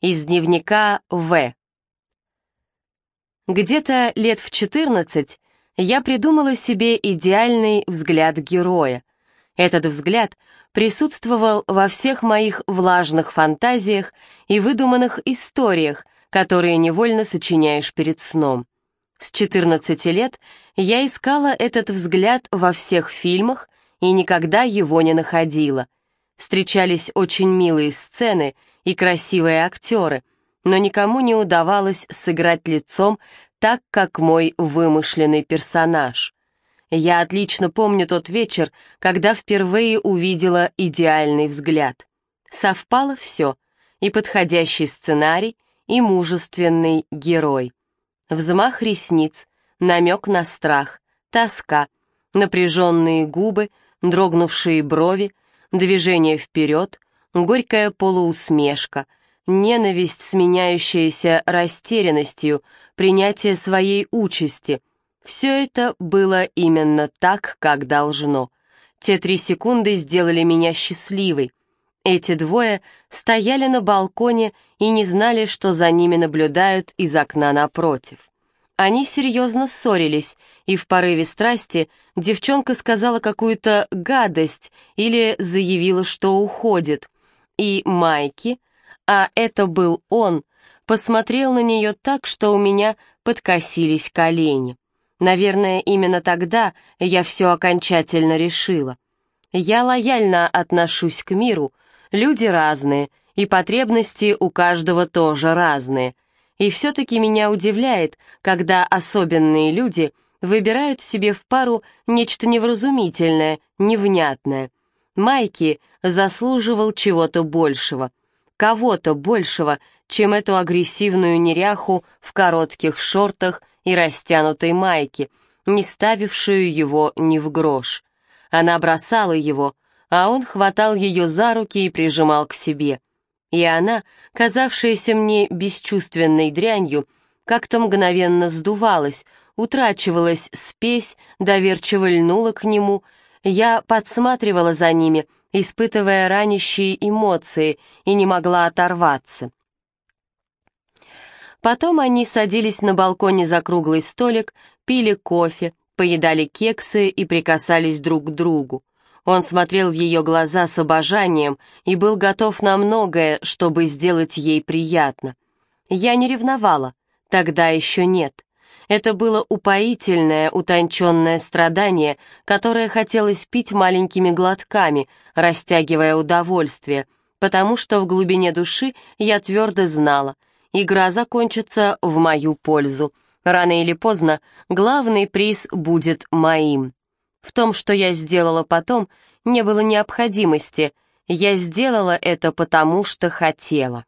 Из дневника В. Где-то лет в 14 я придумала себе идеальный взгляд героя. Этот взгляд присутствовал во всех моих влажных фантазиях и выдуманных историях, которые невольно сочиняешь перед сном. С 14 лет я искала этот взгляд во всех фильмах и никогда его не находила. Встречались очень милые сцены — и красивые актеры, но никому не удавалось сыграть лицом так, как мой вымышленный персонаж. Я отлично помню тот вечер, когда впервые увидела идеальный взгляд. Совпало все, и подходящий сценарий, и мужественный герой. Взмах ресниц, намек на страх, тоска, напряженные губы, дрогнувшие брови, движение вперед, горькая полуусмешка, ненависть, сменяющаяся растерянностью, принятие своей участи. Все это было именно так, как должно. Те три секунды сделали меня счастливой. Эти двое стояли на балконе и не знали, что за ними наблюдают из окна напротив. Они серьезно ссорились, и в порыве страсти девчонка сказала какую-то гадость или заявила, что уходит — и Майки, а это был он, посмотрел на нее так, что у меня подкосились колени. Наверное, именно тогда я все окончательно решила. Я лояльно отношусь к миру, люди разные, и потребности у каждого тоже разные. И все-таки меня удивляет, когда особенные люди выбирают себе в пару нечто невразумительное, невнятное — Майки заслуживал чего-то большего, кого-то большего, чем эту агрессивную неряху в коротких шортах и растянутой майке, не ставившую его ни в грош. Она бросала его, а он хватал ее за руки и прижимал к себе. И она, казавшаяся мне бесчувственной дрянью, как-то мгновенно сдувалась, утрачивалась спесь, доверчиво льнула к нему — я подсматривала за ними, испытывая ранящие эмоции, и не могла оторваться. Потом они садились на балконе за круглый столик, пили кофе, поедали кексы и прикасались друг к другу. Он смотрел в ее глаза с обожанием и был готов на многое, чтобы сделать ей приятно. Я не ревновала, тогда еще нет. Это было упоительное, утонченное страдание, которое хотелось пить маленькими глотками, растягивая удовольствие, потому что в глубине души я твердо знала, игра закончится в мою пользу. Рано или поздно главный приз будет моим. В том, что я сделала потом, не было необходимости. Я сделала это потому, что хотела.